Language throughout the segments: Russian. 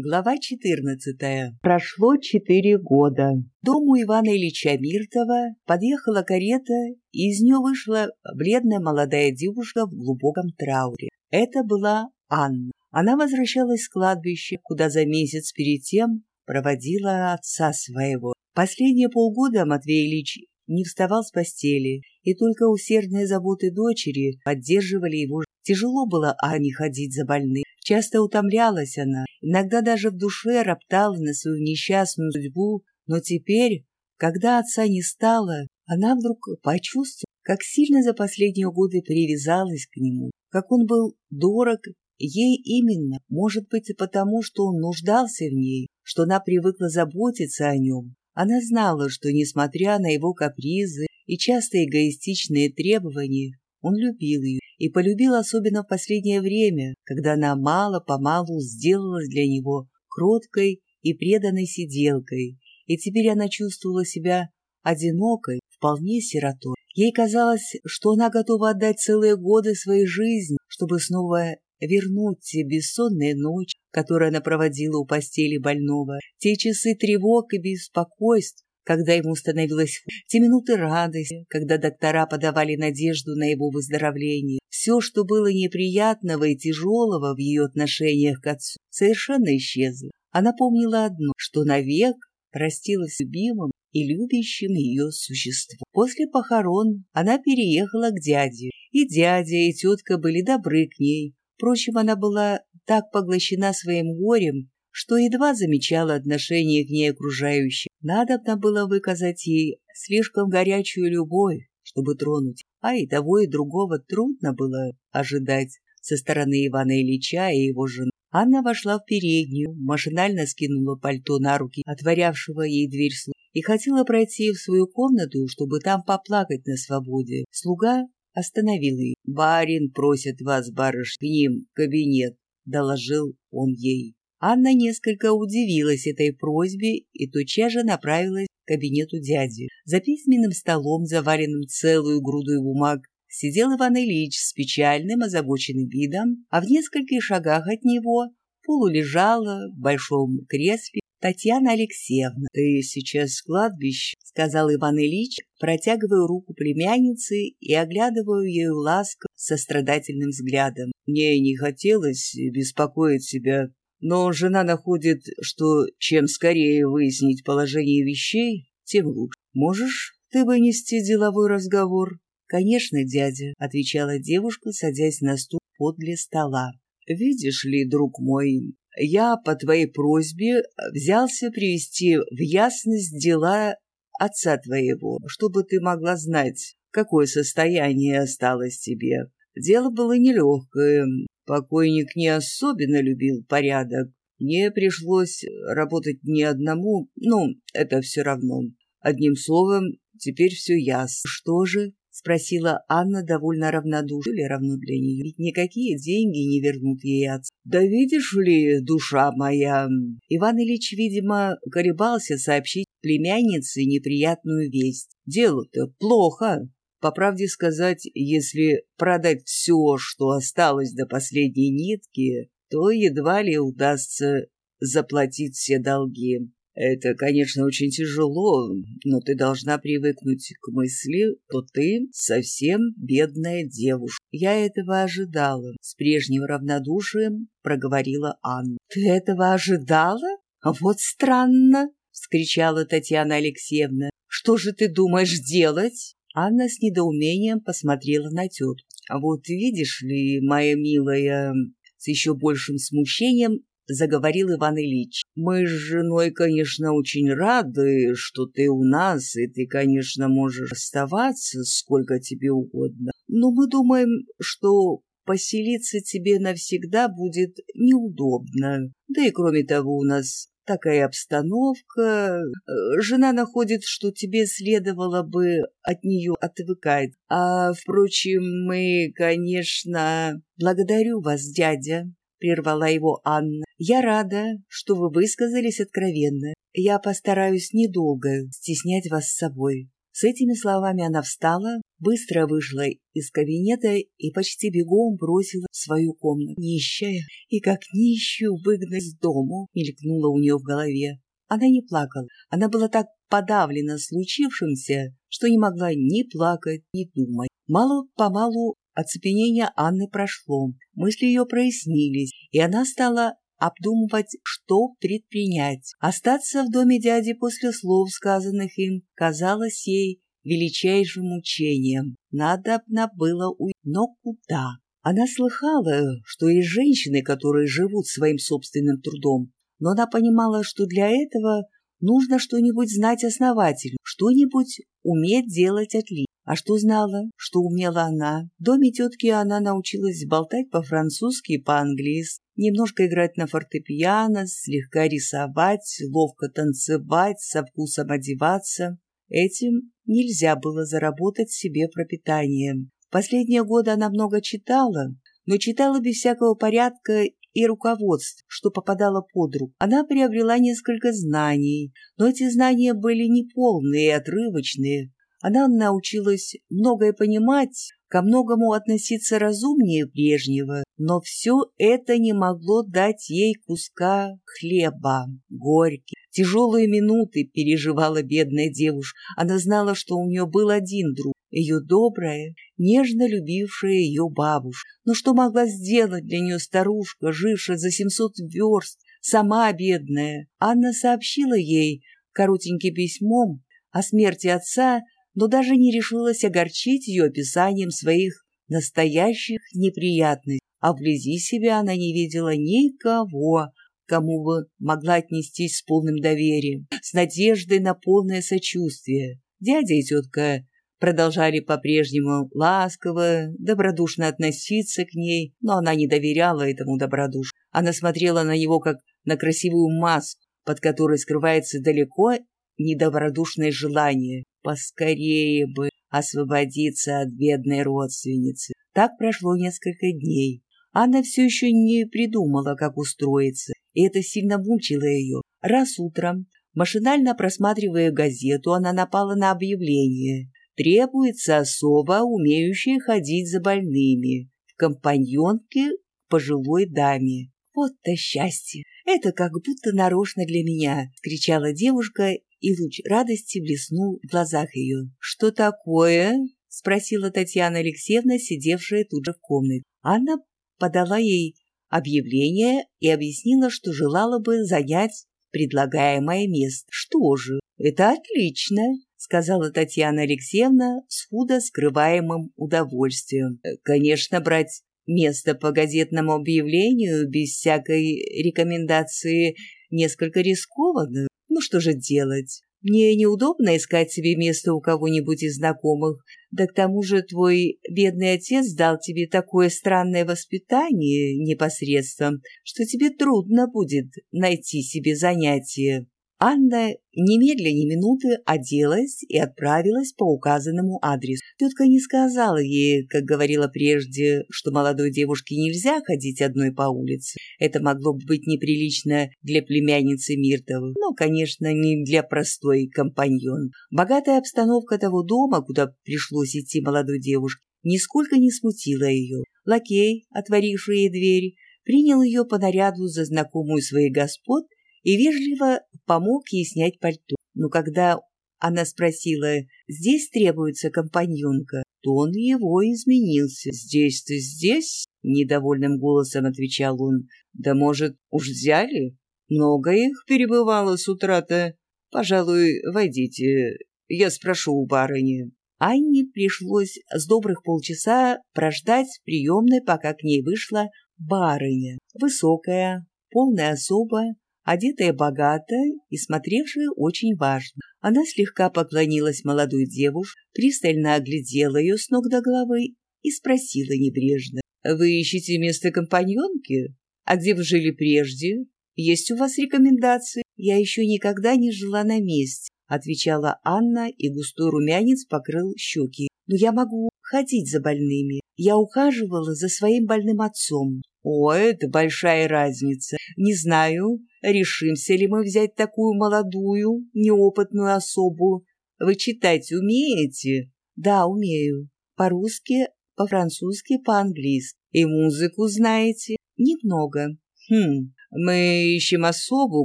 Глава 14. Прошло четыре года. Дому Ивана Ильича Миртова подъехала карета, и из нее вышла бледная молодая девушка в глубоком трауре. Это была Анна. Она возвращалась с кладбища, куда за месяц перед тем проводила отца своего. Последние полгода Матвей Ильич не вставал с постели, и только усердные заботы дочери поддерживали его. Тяжело было Ане ходить за больным. Часто утомлялась она, иногда даже в душе роптала на свою несчастную судьбу, но теперь, когда отца не стало, она вдруг почувствовала, как сильно за последние годы привязалась к нему, как он был дорог ей именно, может быть, и потому, что он нуждался в ней, что она привыкла заботиться о нем. Она знала, что, несмотря на его капризы и часто эгоистичные требования, он любил ее и полюбил особенно в последнее время, когда она мало-помалу сделалась для него кроткой и преданной сиделкой, и теперь она чувствовала себя одинокой, вполне сиротой. Ей казалось, что она готова отдать целые годы своей жизни, чтобы снова вернуть те бессонные ночи, которые она проводила у постели больного, те часы тревог и беспокойств, когда ему становилось хуже, те минуты радости, когда доктора подавали надежду на его выздоровление. Все, что было неприятного и тяжелого в ее отношениях к отцу, совершенно исчезло. Она помнила одно, что навек простилась любимым и любящим ее существом. После похорон она переехала к дяде, и дядя, и тетка были добры к ней. Впрочем, она была так поглощена своим горем, что едва замечала отношение к ней окружающих. Надобно было выказать ей слишком горячую любовь, чтобы тронуть, а и того, и другого трудно было ожидать со стороны Ивана Ильича и его жены. Анна вошла в переднюю, машинально скинула пальто на руки, отворявшего ей дверь слуга, и хотела пройти в свою комнату, чтобы там поплакать на свободе. Слуга остановил ее. «Барин просит вас, барыш, к ним кабинет», — доложил он ей. Анна несколько удивилась этой просьбе и тотчас же направилась к кабинету дяди. За письменным столом, заваленным целую груду бумаг, сидел Иван Ильич с печальным озабоченным видом, а в нескольких шагах от него полулежала в большом кресле Татьяна Алексеевна. «Ты сейчас в кладбище», — сказал Иван Ильич, протягивая руку племянницы и оглядывая ее ласко со страдательным взглядом. «Мне не хотелось беспокоить себя но жена находит, что чем скорее выяснить положение вещей, тем лучше. Можешь ты вынести деловой разговор? Конечно, дядя, отвечала девушка, садясь на стул подле стола. Видишь ли, друг мой, я по твоей просьбе взялся привести в ясность дела отца твоего, чтобы ты могла знать, какое состояние осталось тебе. Дело было нелегкое, Покойник не особенно любил порядок. Мне пришлось работать не одному, ну, это все равно. Одним словом, теперь все ясно. Что же? — спросила Анна довольно равнодушно или равно для нее. Ведь никакие деньги не вернут ей отца. «Да видишь ли, душа моя...» Иван Ильич, видимо, колебался сообщить племяннице неприятную весть. «Дело-то плохо. По правде сказать, если продать все, что осталось до последней нитки, то едва ли удастся заплатить все долги. Это, конечно, очень тяжело, но ты должна привыкнуть к мысли, что ты совсем бедная девушка. Я этого ожидала. С прежним равнодушием проговорила Анна. Ты этого ожидала? Вот странно, вскричала Татьяна Алексеевна. Что же ты думаешь делать? Анна с недоумением посмотрела на тетку. «А вот видишь ли, моя милая...» С еще большим смущением заговорил Иван Ильич. «Мы с женой, конечно, очень рады, что ты у нас, и ты, конечно, можешь оставаться сколько тебе угодно. Но мы думаем, что поселиться тебе навсегда будет неудобно. Да и кроме того, у нас такая обстановка. Э, жена находит, что тебе следовало бы от нее отвыкать. А, впрочем, мы, конечно... Благодарю вас, дядя, — прервала его Анна. «Я рада, что вы высказались откровенно. Я постараюсь недолго стеснять вас с собой. С этими словами она встала, быстро вышла из кабинета и почти бегом бросила свою комнату. Нищая и как нищую выгнать с дому, мелькнула у нее в голове. Она не плакала, она была так подавлена случившимся, что не могла ни плакать, ни думать. Мало-помалу оцепенение Анны прошло, мысли ее прояснились, и она стала обдумывать, что предпринять. Остаться в доме дяди после слов, сказанных им, казалось ей величайшим мучением. Надобно было уйти, но куда? Она слыхала, что есть женщины, которые живут своим собственным трудом, но она понимала, что для этого нужно что-нибудь знать основательно, что-нибудь уметь делать отлично. А что знала, что умела она? В доме тетки она научилась болтать по-французски и по-английски, немножко играть на фортепиано, слегка рисовать, ловко танцевать, со вкусом одеваться. Этим нельзя было заработать себе пропитание. Последние годы она много читала, но читала без всякого порядка и руководств, что попадало под руку. Она приобрела несколько знаний, но эти знания были неполные и отрывочные, она научилась многое понимать, ко многому относиться разумнее прежнего, но все это не могло дать ей куска хлеба. Горький. Тяжелые минуты переживала бедная девушка. Она знала, что у нее был один друг, ее добрая, нежно любившая ее бабушка. Но что могла сделать для нее старушка, жившая за семьсот верст, сама бедная? Анна сообщила ей коротеньким письмом о смерти отца, но даже не решилась огорчить ее описанием своих настоящих неприятностей, а вблизи себя она не видела никого, кому бы могла отнестись с полным доверием, с надеждой на полное сочувствие. Дядя и тетка продолжали по-прежнему ласково, добродушно относиться к ней, но она не доверяла этому добродушию. Она смотрела на него как на красивую маску, под которой скрывается далеко недобродушное желание поскорее бы освободиться от бедной родственницы. Так прошло несколько дней. Анна все еще не придумала, как устроиться, и это сильно мучило ее. Раз утром, машинально просматривая газету, она напала на объявление. Требуется особо умеющая ходить за больными, в компаньонке пожилой даме. «Вот-то счастье! Это как будто нарочно для меня!» — кричала девушка и луч радости блеснул в глазах ее. «Что такое?» — спросила Татьяна Алексеевна, сидевшая тут же в комнате. Анна подала ей объявление и объяснила, что желала бы занять предлагаемое место. «Что же, это отлично!» — сказала Татьяна Алексеевна с худо скрываемым удовольствием. «Конечно, брать место по газетному объявлению без всякой рекомендации несколько рискованно, ну что же делать? Мне неудобно искать себе место у кого-нибудь из знакомых. Да к тому же твой бедный отец дал тебе такое странное воспитание непосредством, что тебе трудно будет найти себе занятие. Анна немедля ни минуты оделась и отправилась по указанному адресу. Тетка не сказала ей, как говорила прежде, что молодой девушке нельзя ходить одной по улице. Это могло бы быть неприлично для племянницы Миртовой, но, конечно, не для простой компаньон. Богатая обстановка того дома, куда пришлось идти молодой девушке, нисколько не смутила ее. Лакей, отворивший ей дверь, принял ее по наряду за знакомую своих господ и вежливо помог ей снять пальто. Но когда она спросила, здесь требуется компаньонка, тон его изменился. «Здесь-то здесь?» — недовольным голосом отвечал он. «Да, может, уж взяли? Много их перебывало с утра-то. Пожалуй, войдите, я спрошу у барыни». Анне пришлось с добрых полчаса прождать в приемной, пока к ней вышла барыня. Высокая, полная особа, одетая богато и смотревшая очень важно. Она слегка поклонилась молодой девушке, пристально оглядела ее с ног до головы и спросила небрежно. «Вы ищете место компаньонки? А где вы жили прежде? Есть у вас рекомендации?» «Я еще никогда не жила на месте», — отвечала Анна, и густой румянец покрыл щеки. «Но я могу ходить за больными. Я ухаживала за своим больным отцом. О, это большая разница. Не знаю, решимся ли мы взять такую молодую, неопытную особу. Вы читать умеете? Да, умею. По-русски, по-французски, по-английски. И музыку знаете? Немного. Хм, мы ищем особу,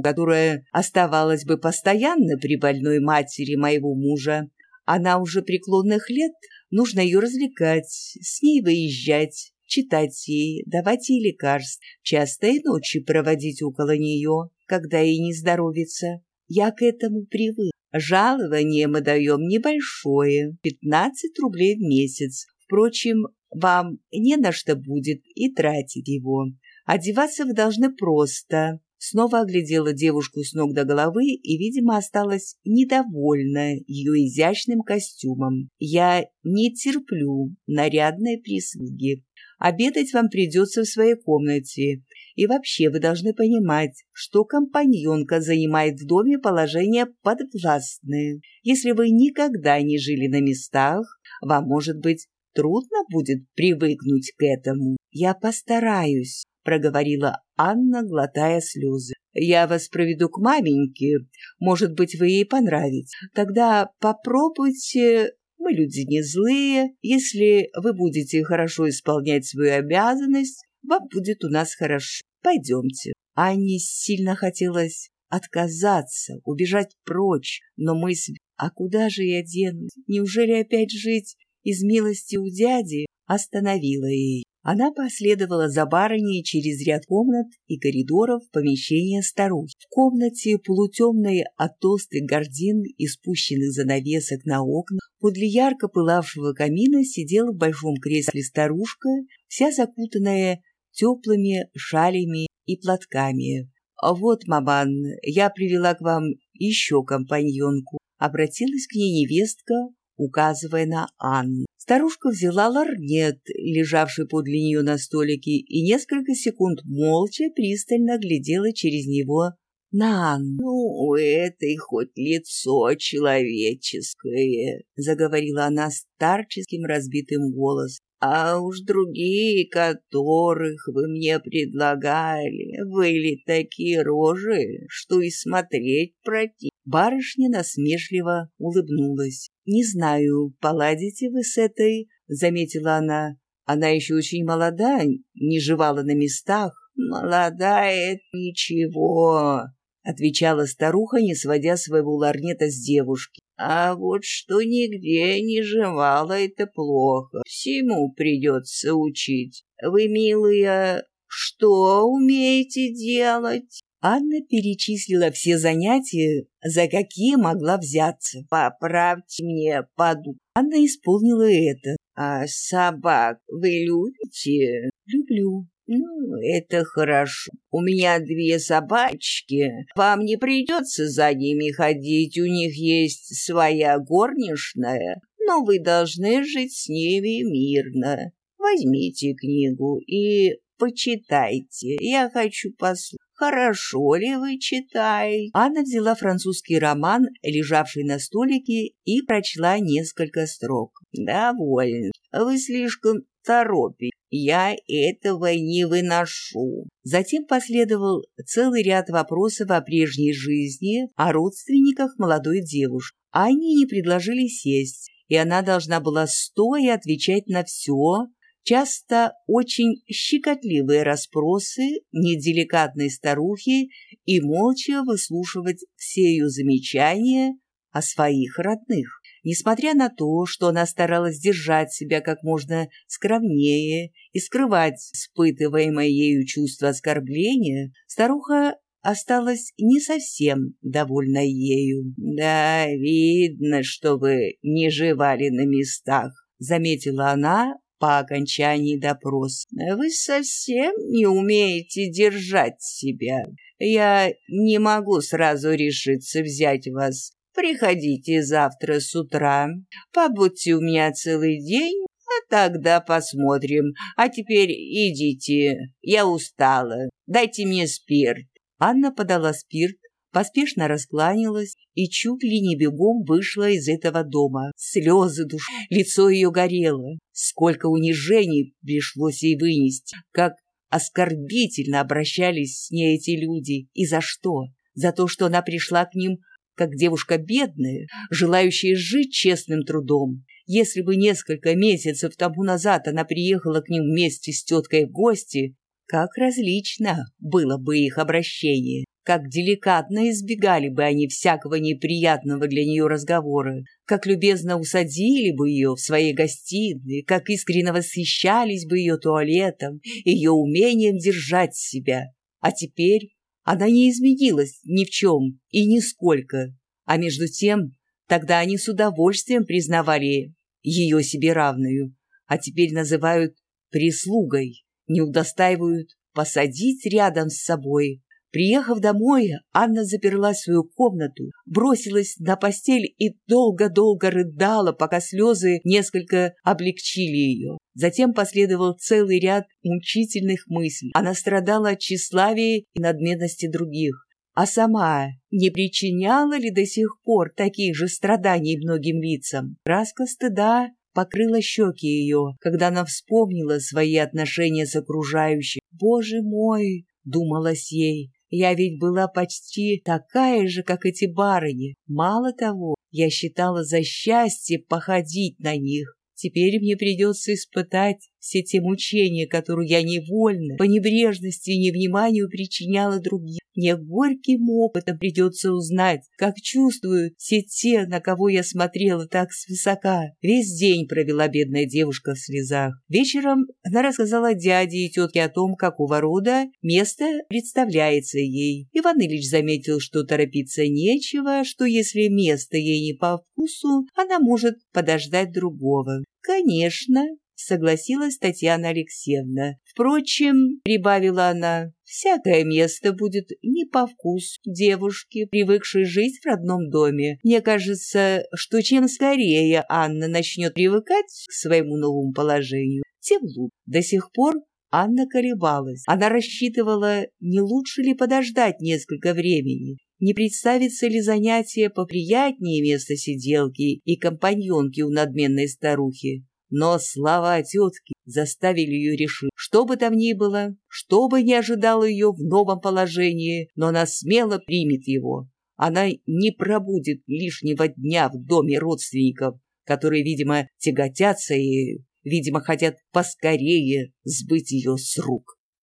которая оставалась бы постоянно при больной матери моего мужа. Она уже преклонных лет, нужно ее развлекать, с ней выезжать, читать ей, давать ей лекарств, часто и ночи проводить около нее, когда ей не здоровится. Я к этому привык. Жалование мы даем небольшое, 15 рублей в месяц. Впрочем, вам не на что будет и тратить его. Одеваться вы должны просто. Снова оглядела девушку с ног до головы и, видимо, осталась недовольна ее изящным костюмом. Я не терплю нарядной прислуги. Обедать вам придется в своей комнате. И вообще вы должны понимать, что компаньонка занимает в доме положение подвластное. Если вы никогда не жили на местах, вам, может быть, трудно будет привыкнуть к этому. Я постараюсь, проговорила Анна, глотая слезы. Я вас проведу к маменьке. Может быть, вы ей понравитесь. Тогда попробуйте мы люди не злые. Если вы будете хорошо исполнять свою обязанность, вам будет у нас хорошо. Пойдемте. Анне сильно хотелось отказаться, убежать прочь, но мысль «А куда же я денусь? Неужели опять жить из милости у дяди?» остановила ее. Она последовала за барыней через ряд комнат и коридоров в помещение старухи. В комнате, полутемной от толстых гордин и спущенных занавесок на окна, подле ярко пылавшего камина сидела в большом кресле старушка, вся закутанная теплыми шалями и платками. «А «Вот, маман, я привела к вам еще компаньонку», — обратилась к ней невестка, указывая на Анну. Старушка взяла ларнет, лежавший подле нее на столике, и несколько секунд молча пристально глядела через него на Анну. «Ну, это и хоть лицо человеческое», — заговорила она старческим разбитым голосом. А уж другие, которых вы мне предлагали, были такие рожи, что и смотреть против. Барышня насмешливо улыбнулась. «Не знаю, поладите вы с этой?» — заметила она. «Она еще очень молода, не жевала на местах». «Молодая — ничего», — отвечала старуха, не сводя своего ларнета с девушки. А вот что нигде не жевала, это плохо. Всему придется учить. Вы, милая, что умеете делать? Анна перечислила все занятия, за какие могла взяться. «Поправьте мне поду». Анна исполнила это. «А собак вы любите?» «Люблю». «Ну, это хорошо. У меня две собачки. Вам не придется за ними ходить, у них есть своя горничная, но вы должны жить с ними мирно. Возьмите книгу и почитайте. Я хочу послушать. Хорошо ли вы читаете? Анна взяла французский роман, лежавший на столике, и прочла несколько строк. Довольно. Вы слишком торопитесь. Я этого не выношу. Затем последовал целый ряд вопросов о прежней жизни, о родственниках молодой девушки. Они не предложили сесть, и она должна была стоя отвечать на все, часто очень щекотливые расспросы неделикатной старухи и молча выслушивать все ее замечания о своих родных. Несмотря на то, что она старалась держать себя как можно скромнее и скрывать испытываемое ею чувство оскорбления, старуха осталась не совсем довольна ею. «Да, видно, что вы не жевали на местах», — заметила она по окончании допроса. «Вы совсем не умеете держать себя. Я не могу сразу решиться взять вас Приходите завтра с утра, побудьте у меня целый день, а тогда посмотрим. А теперь идите, я устала, дайте мне спирт». Анна подала спирт, поспешно раскланялась и чуть ли не бегом вышла из этого дома. Слезы душ, лицо ее горело. Сколько унижений пришлось ей вынести, как оскорбительно обращались с ней эти люди. И за что? За то, что она пришла к ним как девушка бедная, желающая жить честным трудом. Если бы несколько месяцев тому назад она приехала к ним вместе с теткой в гости, как различно было бы их обращение, как деликатно избегали бы они всякого неприятного для нее разговора, как любезно усадили бы ее в своей гостиной, как искренне восхищались бы ее туалетом, ее умением держать себя. А теперь она не изменилась ни в чем и нисколько. А между тем, тогда они с удовольствием признавали ее себе равную, а теперь называют прислугой не удостаивают посадить рядом с собой. Приехав домой, Анна заперла свою комнату, бросилась на постель и долго-долго рыдала, пока слезы несколько облегчили ее. Затем последовал целый ряд мучительных мыслей. Она страдала от тщеславия и надменности других. А сама не причиняла ли до сих пор таких же страданий многим лицам? Краска стыда покрыла щеки ее, когда она вспомнила свои отношения с окружающим. «Боже мой!» — думалось ей. «Я ведь была почти такая же, как эти барыни. Мало того, я считала за счастье походить на них. Теперь мне придется испытать все те мучения, которые я невольно, по небрежности и невниманию причиняла другим. Мне горьким опытом придется узнать, как чувствуют все те, на кого я смотрела так свысока. Весь день провела бедная девушка в слезах. Вечером она рассказала дяде и тетке о том, какого рода место представляется ей. Иван Ильич заметил, что торопиться нечего, что если место ей не по вкусу, она может подождать другого. Конечно, согласилась Татьяна Алексеевна. Впрочем, прибавила она, всякое место будет не по вкусу девушки, привыкшей жить в родном доме. Мне кажется, что чем скорее Анна начнет привыкать к своему новому положению, тем лучше. До сих пор Анна колебалась. Она рассчитывала, не лучше ли подождать несколько времени, не представится ли занятие поприятнее места сиделки и компаньонки у надменной старухи. Но слова тетки заставили ее решить, что бы там ни было, что бы ни ожидало ее в новом положении, но она смело примет его. Она не пробудет лишнего дня в доме родственников, которые, видимо, тяготятся и, видимо, хотят поскорее сбыть ее с рук.